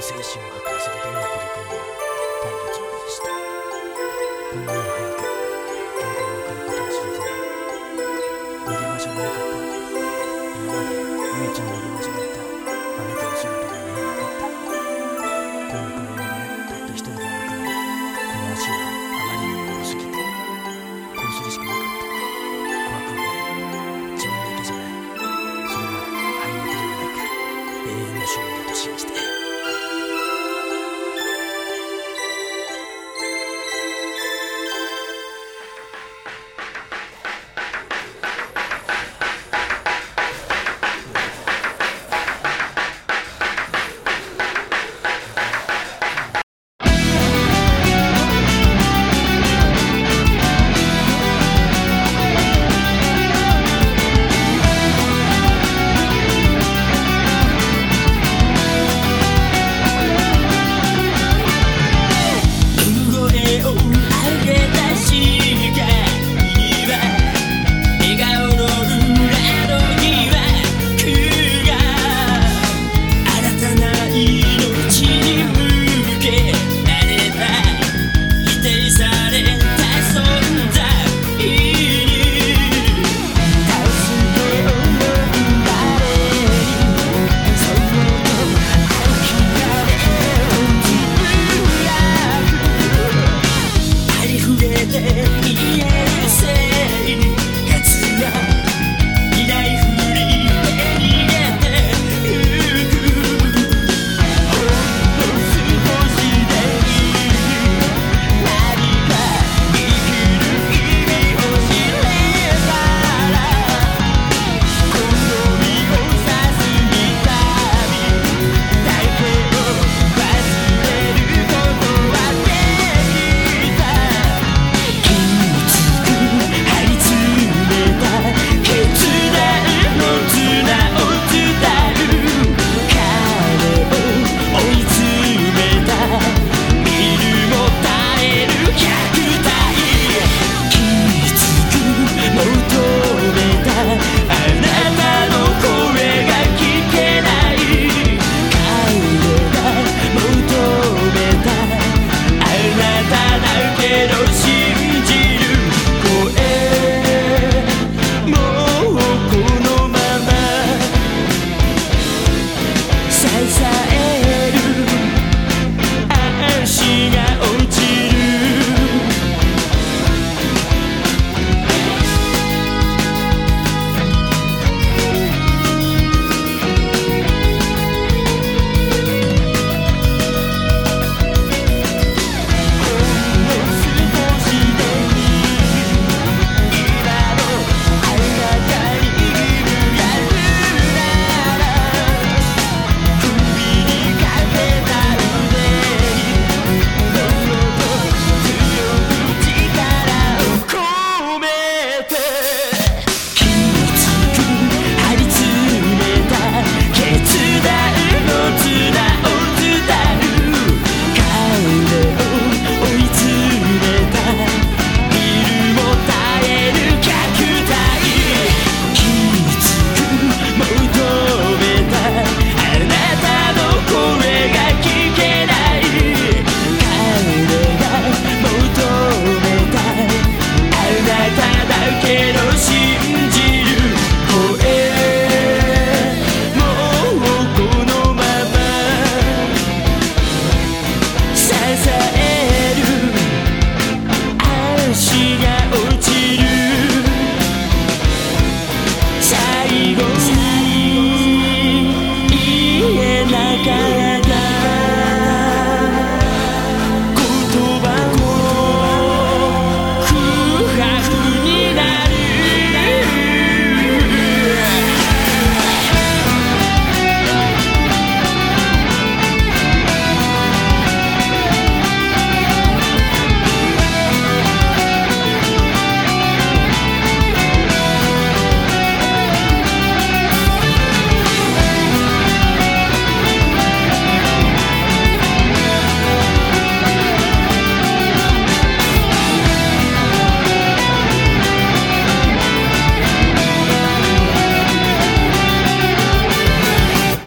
の精神を破壊するどんな孤独にも耐えるつもりでしたこんなにも早く健康が来ることを知らずに逃げ場所がなかった今まで唯一の逃げ場所だった yeah.